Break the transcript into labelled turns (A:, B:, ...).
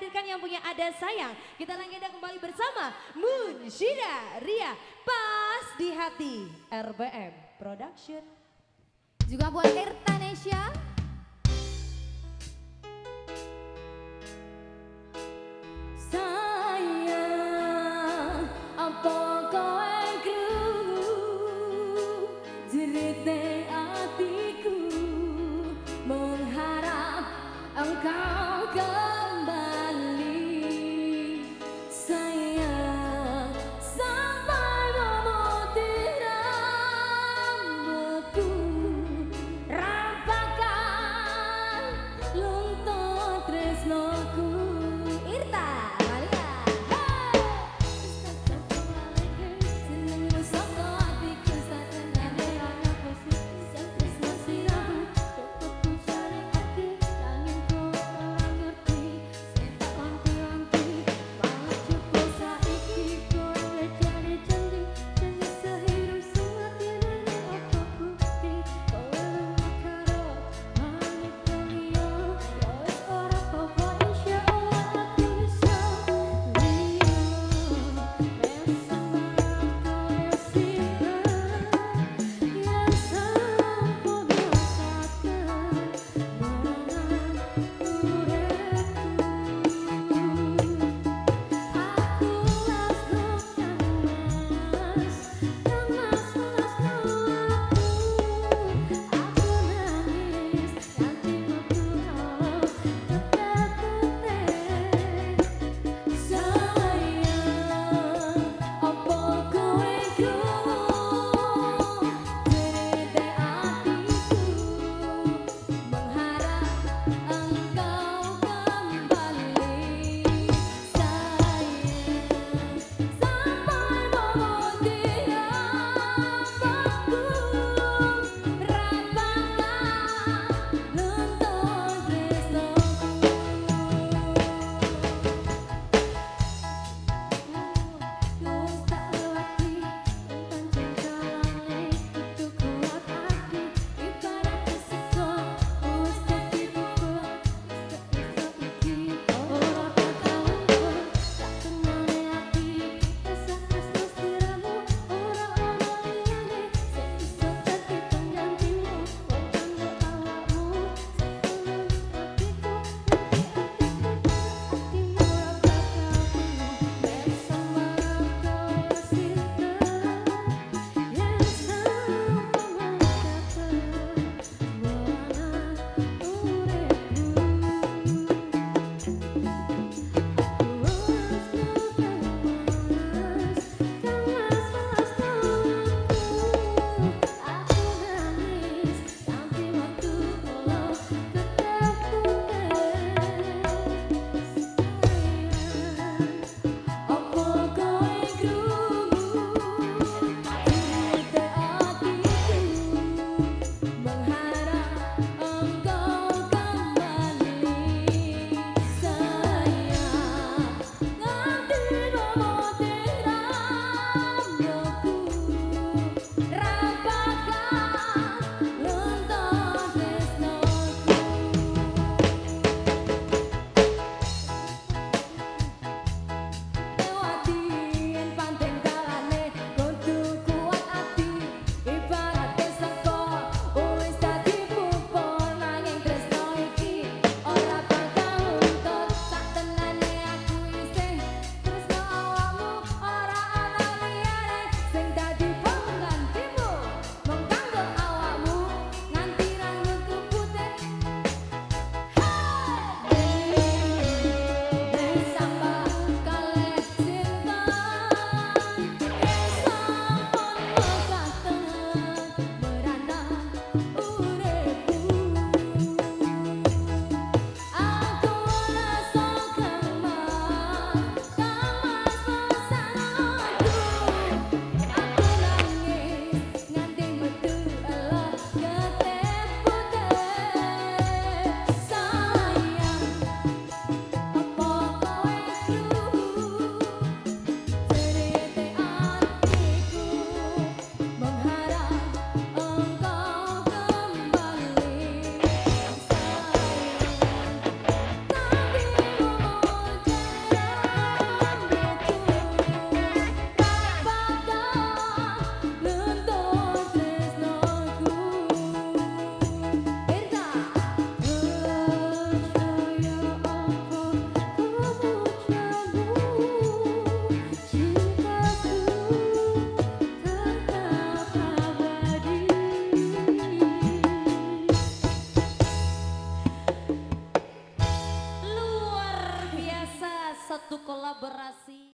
A: hadirkan yang punya ada sayang. Kita lanjutkan kembali bersama Munshida Ria Pas di Hati RBM Production.
B: Juga buat Tirta Nesya.